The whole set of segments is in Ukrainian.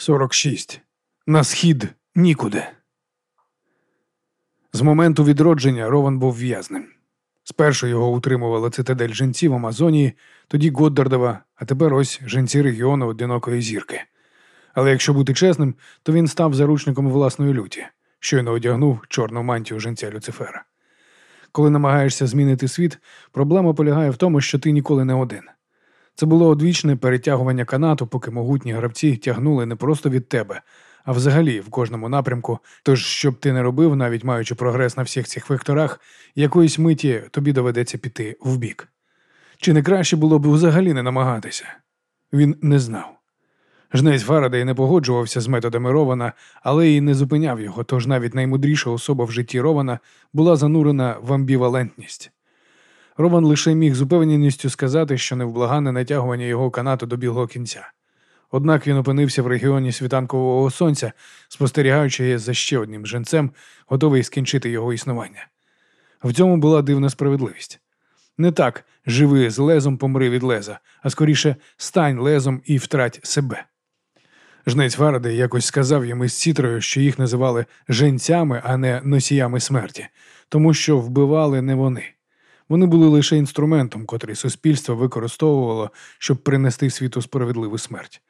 46. На схід нікуди. З моменту відродження Рован був в'язним. Спершу його утримувала цитадель жінців Амазонії, тоді Годдардова, а тепер ось жінці регіону одинокої зірки. Але якщо бути чесним, то він став заручником власної люті, щойно одягнув чорну мантію жінця Люцифера. Коли намагаєшся змінити світ, проблема полягає в тому, що ти ніколи не один. Це було одвічне перетягування канату, поки могутні гравці тягнули не просто від тебе, а взагалі в кожному напрямку. Тож, щоб ти не робив, навіть маючи прогрес на всіх цих векторах, якоїсь миті тобі доведеться піти вбік. Чи не краще було б взагалі не намагатися? Він не знав. Жнець Фарадей не погоджувався з методами Рована, але й не зупиняв його, тож навіть наймудріша особа в житті Рована була занурена в амбівалентність. Рован лише міг з упевненістю сказати, що невблагане натягування його канату до білого кінця. Однак він опинився в регіоні світанкового сонця, спостерігаючи за ще одним женцем, готовий скінчити його існування. В цьому була дивна справедливість. Не так живи з лезом, помри від леза, а скоріше стань лезом і втрать себе. Жнець Фарадей якось сказав їм із цітрою, що їх називали женцями, а не носіями смерті, тому що вбивали не вони. Вони були лише інструментом, котрий суспільство використовувало, щоб принести світу справедливу смерть.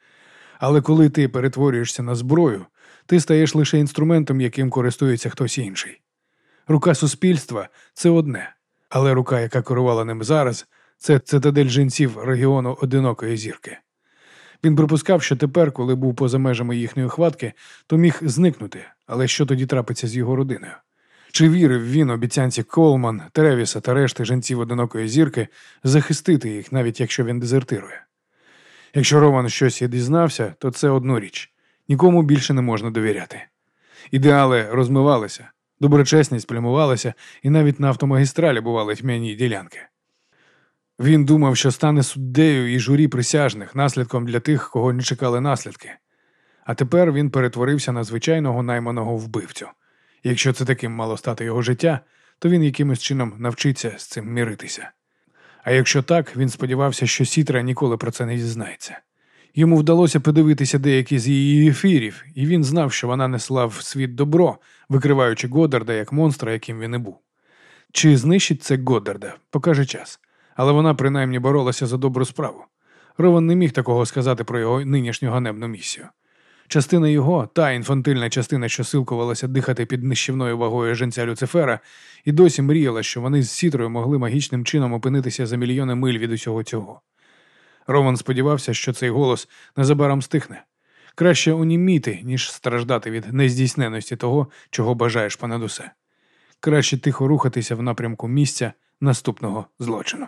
Але коли ти перетворюєшся на зброю, ти стаєш лише інструментом, яким користується хтось інший. Рука суспільства це одне, але рука, яка керувала ним зараз, це цитадель жінців регіону одинокої зірки. Він припускав, що тепер, коли був поза межами їхньої хватки, то міг зникнути, але що тоді трапиться з його родиною? Чи вірив він обіцянці Колман, Тревіса та решти жінців одинокої зірки захистити їх, навіть якщо він дезертирує? Якщо Роман щось і дізнався, то це одну річ нікому більше не можна довіряти. Ідеали розмивалися, доброчесність плямувалася, і навіть на автомагістралі бували тьмяні ділянки. Він думав, що стане суддею і журі присяжних, наслідком для тих, кого не чекали наслідки. А тепер він перетворився на звичайного найманого вбивцю. Якщо це таким мало стати його життя, то він якимось чином навчиться з цим міритися. А якщо так, він сподівався, що Сітра ніколи про це не дізнається. Йому вдалося подивитися деякі з її ефірів, і він знав, що вона несла в світ добро, викриваючи Годдарда як монстра, яким він і був. Чи знищить це Годдарда, покаже час, але вона принаймні боролася за добру справу. Рован не міг такого сказати про його нинішню ганебну місію. Частина його, та інфантильна частина, що силкувалася дихати під нищівною вагою женця Люцифера, і досі мріяла, що вони з сітрою могли магічним чином опинитися за мільйони миль від усього цього. Роман сподівався, що цей голос незабаром стихне. Краще уніміти, ніж страждати від нездійсненості того, чого бажаєш понад усе. Краще тихо рухатися в напрямку місця наступного злочину.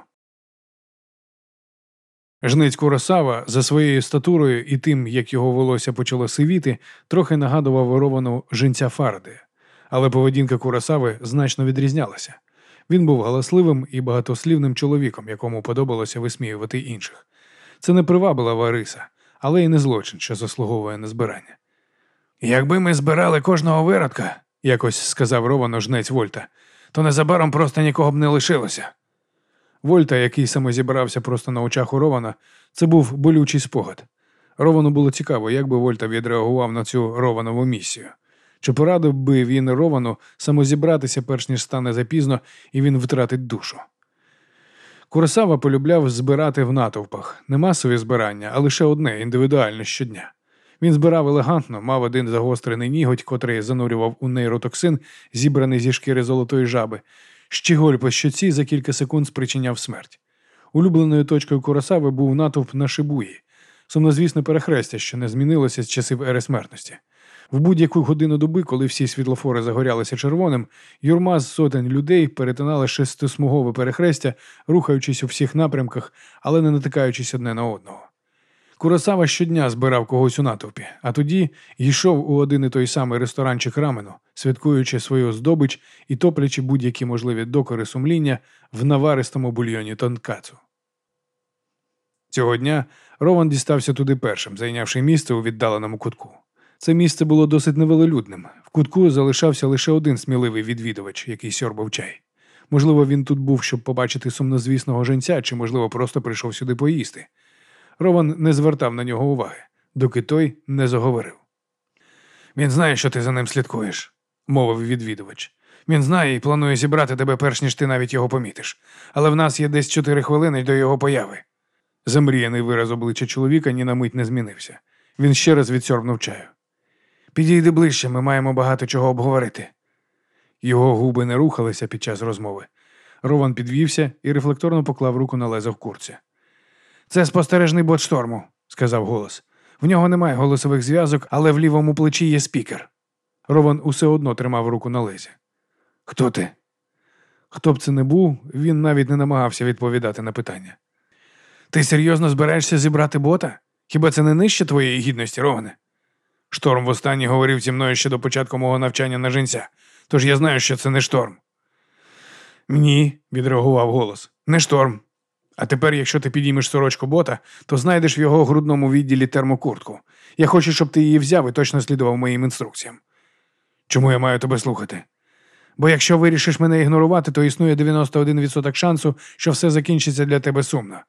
Жниць Куросава за своєю статурою і тим, як його волосся почало сивіти, трохи нагадував воровану жінця Фаради. Але поведінка Куросави значно відрізнялася. Він був галасливим і багатослівним чоловіком, якому подобалося висміювати інших. Це не привабила Вариса, але й не злочин, що заслуговує на збирання. Якби ми збирали кожного виродка, якось сказав ровано жнець Вольта, то незабаром просто нікого б не лишилося. Вольта, який самозібрався просто на очах у Рована, це був болючий спогад. Ровану було цікаво, як би Вольта відреагував на цю Рованову місію. Чи порадив би він Ровану самозібратися, перш ніж стане запізно, і він втратить душу. Курасава полюбляв збирати в натовпах не масові збирання, а лише одне індивідуальне щодня. Він збирав елегантно, мав один загострений ніготь, котрий занурював у нейротоксин, зібраний зі шкіри золотої жаби, Щіголь по щоці за кілька секунд спричиняв смерть. Улюбленою точкою Курасави був натовп на Шибуї, сумнозвісне перехрестя, що не змінилося з часів ери смертності. В будь-яку годину доби, коли всі світлофори загорялися червоним, юрма з сотень людей перетинали шестисмугове перехрестя, рухаючись у всіх напрямках, але не натикаючись одне на одного. Курасава щодня збирав когось у натовпі, а тоді йшов у один і той самий ресторанчик рамену, святкуючи свою здобич і топлячи будь-які можливі докори сумління в наваристому бульйоні тонкацу. Цього дня Рован дістався туди першим, зайнявши місце у віддаленому кутку. Це місце було досить невелолюдним. В кутку залишався лише один сміливий відвідувач, який сьорбав чай. Можливо, він тут був, щоб побачити сумнозвісного женця, чи, можливо, просто прийшов сюди поїсти. Рован не звертав на нього уваги. доки той не заговорив. Він знає, що ти за ним слідкуєш, мовив відвідувач. Він знає і планує зібрати тебе, перш ніж ти навіть його помітиш. Але в нас є десь чотири хвилини до його появи. Замріяний вираз обличчя чоловіка ні на мить не змінився. Він ще раз відсорбнув чаю. Підійди ближче, ми маємо багато чого обговорити. Його губи не рухалися під час розмови. Рован підвівся і рефлекторно поклав руку на лезо в курці. Це спостережний бот шторму, сказав голос. В нього немає голосових зв'язок, але в лівому плечі є спікер. Рован усе одно тримав руку на лезі. Хто ти? Хто б це не був, він навіть не намагався відповідати на питання. Ти серйозно збираєшся зібрати бота? Хіба це не нижче твоєї гідності, Роване? Шторм востаннє говорив зі мною ще до початку мого навчання на жінця, тож я знаю, що це не шторм. Ні, відреагував голос, не шторм. А тепер, якщо ти підіймеш сорочку бота, то знайдеш в його грудному відділі термокуртку. Я хочу, щоб ти її взяв і точно слідував моїм інструкціям. Чому я маю тебе слухати? Бо якщо вирішиш мене ігнорувати, то існує 91% шансу, що все закінчиться для тебе сумно.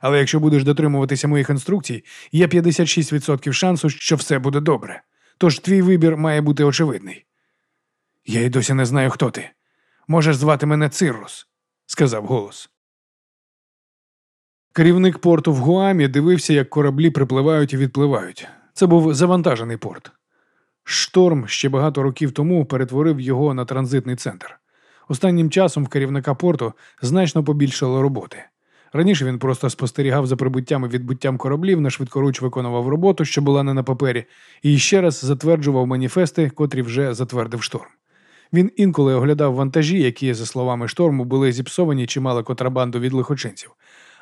Але якщо будеш дотримуватися моїх інструкцій, є 56% шансу, що все буде добре. Тож твій вибір має бути очевидний. Я й досі не знаю, хто ти. Можеш звати мене Циррус, сказав голос. Керівник порту в Гуамі дивився, як кораблі припливають і відпливають. Це був завантажений порт. Шторм ще багато років тому перетворив його на транзитний центр. Останнім часом в керівника порту значно побільшало роботи. Раніше він просто спостерігав за прибуттям і відбуттям кораблів, на швидкоруч виконував роботу, що була не на папері, і ще раз затверджував маніфести, котрі вже затвердив шторм. Він інколи оглядав вантажі, які, за словами шторму, були зіпсовані чи мали контрабанду від лихочинців.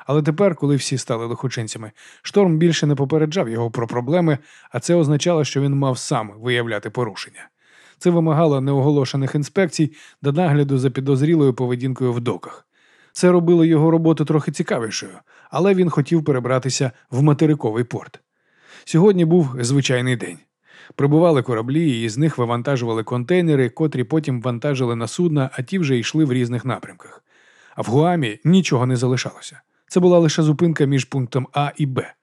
Але тепер, коли всі стали лихочинцями, шторм більше не попереджав його про проблеми, а це означало, що він мав сам виявляти порушення. Це вимагало неоголошених інспекцій та нагляду за підозрілою поведінкою в доках. Це робило його роботу трохи цікавішою, але він хотів перебратися в материковий порт. Сьогодні був звичайний день. Прибували кораблі, і з них вивантажували контейнери, котрі потім вантажили на судна, а ті вже йшли в різних напрямках. А в Гуамі нічого не залишалося. Це була лише зупинка між пунктом А і Б.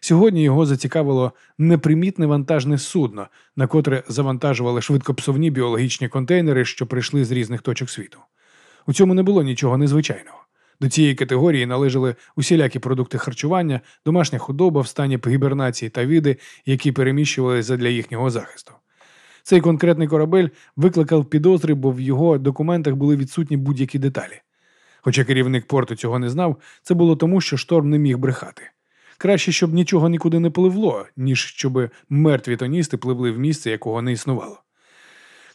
Сьогодні його зацікавило непримітне вантажне судно, на котре завантажували швидкопсовні біологічні контейнери, що прийшли з різних точок світу. У цьому не було нічого незвичайного. До цієї категорії належали усілякі продукти харчування, домашня худоба в стані гібернації та види, які переміщувалися задля їхнього захисту. Цей конкретний корабель викликав підозри, бо в його документах були відсутні будь-які деталі. Хоча керівник порту цього не знав, це було тому, що шторм не міг брехати. Краще, щоб нічого нікуди не пливло, ніж щоб мертві тоністи пливли в місце, якого не існувало.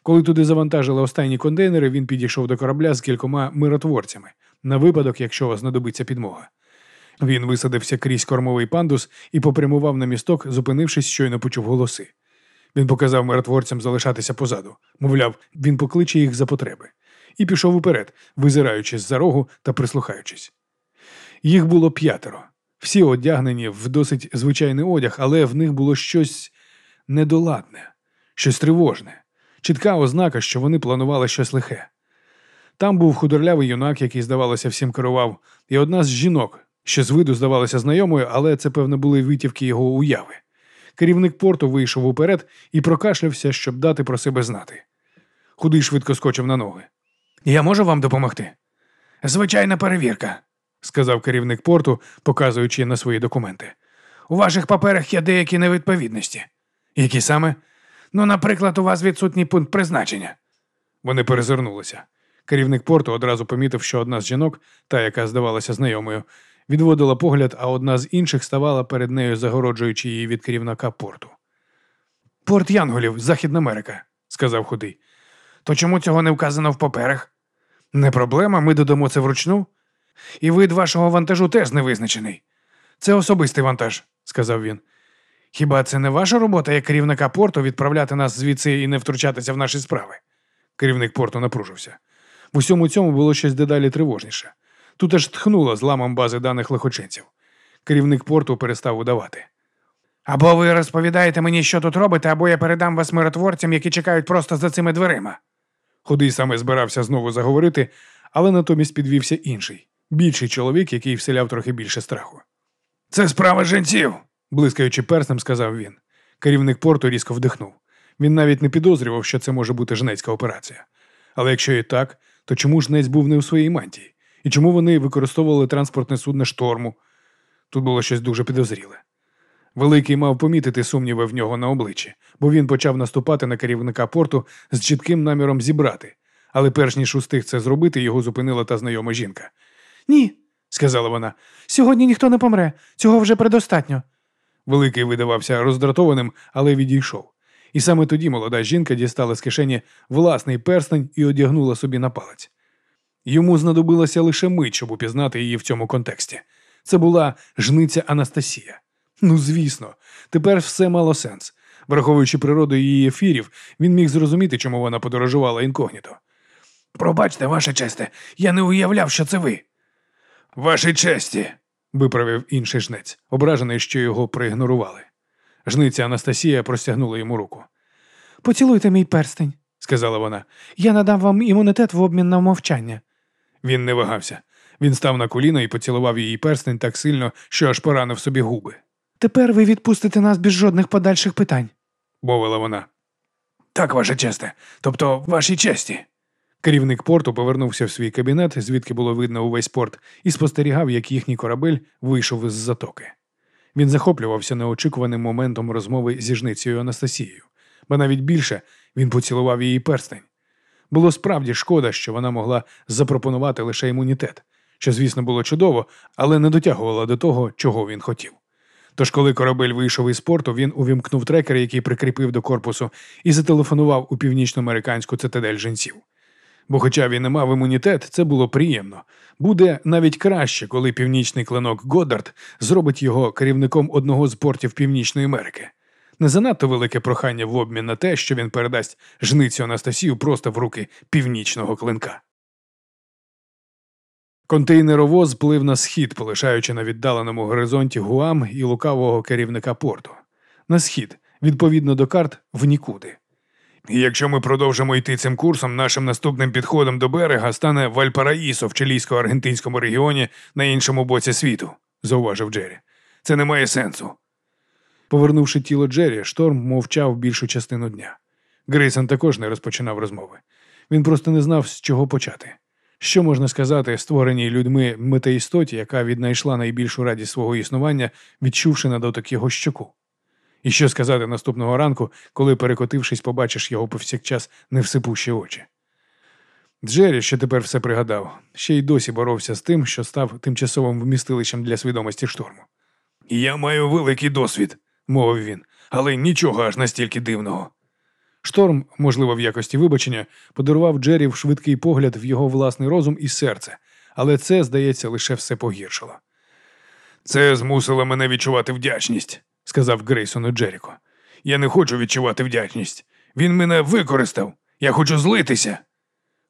Коли туди завантажили останні контейнери, він підійшов до корабля з кількома миротворцями на випадок, якщо знадобиться підмога. Він висадився крізь кормовий пандус і попрямував на місток, зупинившись, щойно почув голоси. Він показав миротворцям залишатися позаду, мовляв, він покличе їх за потреби, і пішов уперед, визираючись за рогу та прислухаючись. Їх було п'ятеро, всі одягнені в досить звичайний одяг, але в них було щось недоладне, щось тривожне чітка ознака, що вони планували щось лихе. Там був худорлявий юнак, який, здавалося, всім керував, і одна з жінок, що з виду здавалася знайомою, але це, певно, були витівки його уяви. Керівник порту вийшов уперед і прокашлявся, щоб дати про себе знати. Худий швидко скочив на ноги. Я можу вам допомогти? Звичайна перевірка, сказав керівник порту, показуючи на свої документи. У ваших паперах є деякі невідповідності. Які саме? Ну, наприклад, у вас відсутній пункт призначення. Вони перезирнулися. Керівник порту одразу помітив, що одна з жінок, та, яка здавалася знайомою, відводила погляд, а одна з інших ставала перед нею, загороджуючи її від керівника порту. Порт Янголів, Західна Америка, сказав худий. То чому цього не вказано в паперах? Не проблема, ми додамо це вручну. І вид вашого вантажу теж не визначений. Це особистий вантаж, сказав він. Хіба це не ваша робота як керівника порту відправляти нас звідси і не втручатися в наші справи? Керівник порту напружився. В усьому цьому було щось дедалі тривожніше. Тут аж тхнуло зламом бази даних лихочинців. Керівник порту перестав удавати. Або ви розповідаєте мені, що тут робите, або я передам вас миротворцям, які чекають просто за цими дверима. Худий саме збирався знову заговорити, але натомість підвівся інший, більший чоловік, який вселяв трохи більше страху. Це справа жінців, блискаючи перснем, сказав він. Керівник порту різко вдихнув. Він навіть не підозрював, що це може бути жнецька операція. Але якщо і так, то чому жнець був не у своїй мантії? І чому вони використовували транспортне судно шторму? Тут було щось дуже підозріле. Великий мав помітити сумніви в нього на обличчі, бо він почав наступати на керівника порту з чітким наміром зібрати. Але перш ніж устиг це зробити, його зупинила та знайома жінка. Ні, сказала вона, сьогодні ніхто не помре, цього вже предостатньо. Великий видавався роздратованим, але відійшов. І саме тоді молода жінка дістала з кишені власний перстень і одягнула собі на палець. Йому знадобилося лише мить, щоб упізнати її в цьому контексті. Це була жниця Анастасія. Ну, звісно, тепер все мало сенс. Враховуючи природу її ефірів, він міг зрозуміти, чому вона подорожувала інкогніто. Пробачте, ваше честе, я не уявляв, що це ви. Ваші честі, виправив інший жнець, ображений, що його проігнорували. Жниця Анастасія простягнула йому руку. Поцілуйте мій перстень, сказала вона. Я надам вам імунітет в обмін на мовчання. Він не вагався. Він став на коліно і поцілував її перстень так сильно, що аж поранив собі губи. Тепер ви відпустите нас без жодних подальших питань, мовила вона. Так, ваше честе, тобто вашій честі. Керівник порту повернувся в свій кабінет, звідки було видно увесь порт, і спостерігав, як їхній корабель вийшов із затоки. Він захоплювався неочікуваним моментом розмови зі жницею Анастасією, бо навіть більше він поцілував її перстень. Було справді шкода, що вона могла запропонувати лише імунітет, що, звісно, було чудово, але не дотягувала до того, чого він хотів. Тож, коли корабель вийшов із порту, він увімкнув трекер, який прикріпив до корпусу, і зателефонував у північноамериканську цитадель жінців. Бо, хоча він не мав імунітет, це було приємно. Буде навіть краще, коли північний клинок Годдард зробить його керівником одного з портів Північної Америки. Не занадто велике прохання в обмін на те, що він передасть жницю Анастасію просто в руки північного клинка. Контейнеровоз плив на схід, полишаючи на віддаленому горизонті Гуам і лукавого керівника порту. На схід, відповідно до карт, в нікуди. І якщо ми продовжимо йти цим курсом, нашим наступним підходом до берега стане Вальпараїсо в чилійсько-аргентинському регіоні на іншому боці світу, зауважив Джері. Це не має сенсу. Повернувши тіло Джері, шторм мовчав більшу частину дня. Грейсон також не розпочинав розмови. Він просто не знав, з чого почати. Що можна сказати створеній людьми метаістоті, яка віднайшла найбільшу радість свого існування, відчувши на дотик його щоку? І що сказати наступного ранку, коли, перекотившись, побачиш його повсякчас невсипущі очі? Джері, що тепер все пригадав, ще й досі боровся з тим, що став тимчасовим вмістилищем для свідомості шторму. Я маю великий досвід, мовив він, але нічого аж настільки дивного. Шторм, можливо, в якості вибачення, подарував Джері в швидкий погляд в його власний розум і серце, але це, здається, лише все погіршило. Це змусило мене відчувати вдячність, сказав Грейсону Джеріко. Я не хочу відчувати вдячність. Він мене використав. Я хочу злитися.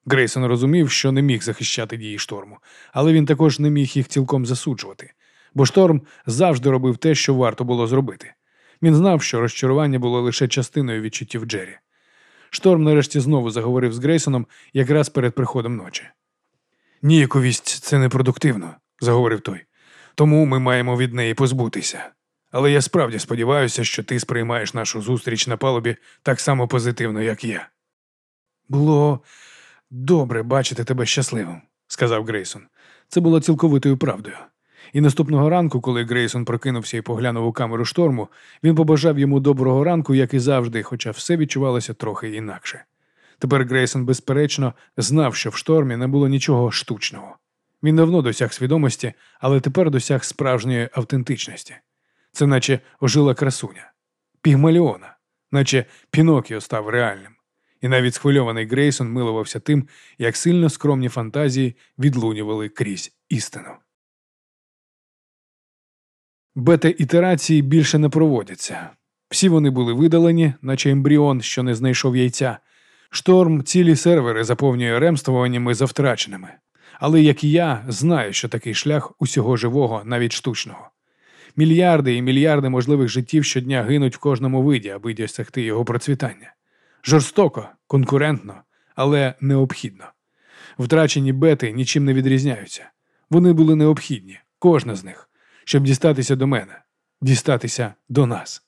Грейсон розумів, що не міг захищати дії шторму, але він також не міг їх цілком засуджувати, бо шторм завжди робив те, що варто було зробити. Він знав, що розчарування було лише частиною відчуттів Джері. Шторм нарешті знову заговорив з Грейсоном якраз перед приходом ночі. Ніяковість це непродуктивно, заговорив той. Тому ми маємо від неї позбутися. Але я справді сподіваюся, що ти сприймаєш нашу зустріч на палубі так само позитивно, як я. Було добре бачити тебе щасливим, сказав Грейсон. Це було цілковитою правдою. І наступного ранку, коли Грейсон прокинувся і поглянув у камеру шторму, він побажав йому доброго ранку, як і завжди, хоча все відчувалося трохи інакше. Тепер Грейсон, безперечно, знав, що в штормі не було нічого штучного. Він давно досяг свідомості, але тепер досяг справжньої автентичності. Це наче ожила красуня, пігмаліона, наче Пінокіо став реальним. І навіть схвильований Грейсон милувався тим, як сильно скромні фантазії відлунювали крізь істину. Бета-ітерації більше не проводяться. Всі вони були видалені, наче ембріон, що не знайшов яйця. Шторм цілі сервери заповнює ремствуваннями за втраченими. Але як і я, знаю, що такий шлях усього живого, навіть штучного. Мільярди і мільярди можливих життів щодня гинуть в кожному виді, аби досягти його процвітання. Жорстоко, конкурентно, але необхідно. Втрачені бети нічим не відрізняються. Вони були необхідні, кожна з них, щоб дістатися до мене. дістатися до нас.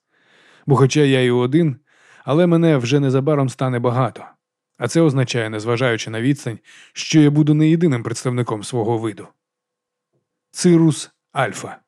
Бо, хоча я і один, але мене вже незабаром стане багато. А це означає, незважаючи на відстань, що я буду не єдиним представником свого виду. Цирус Альфа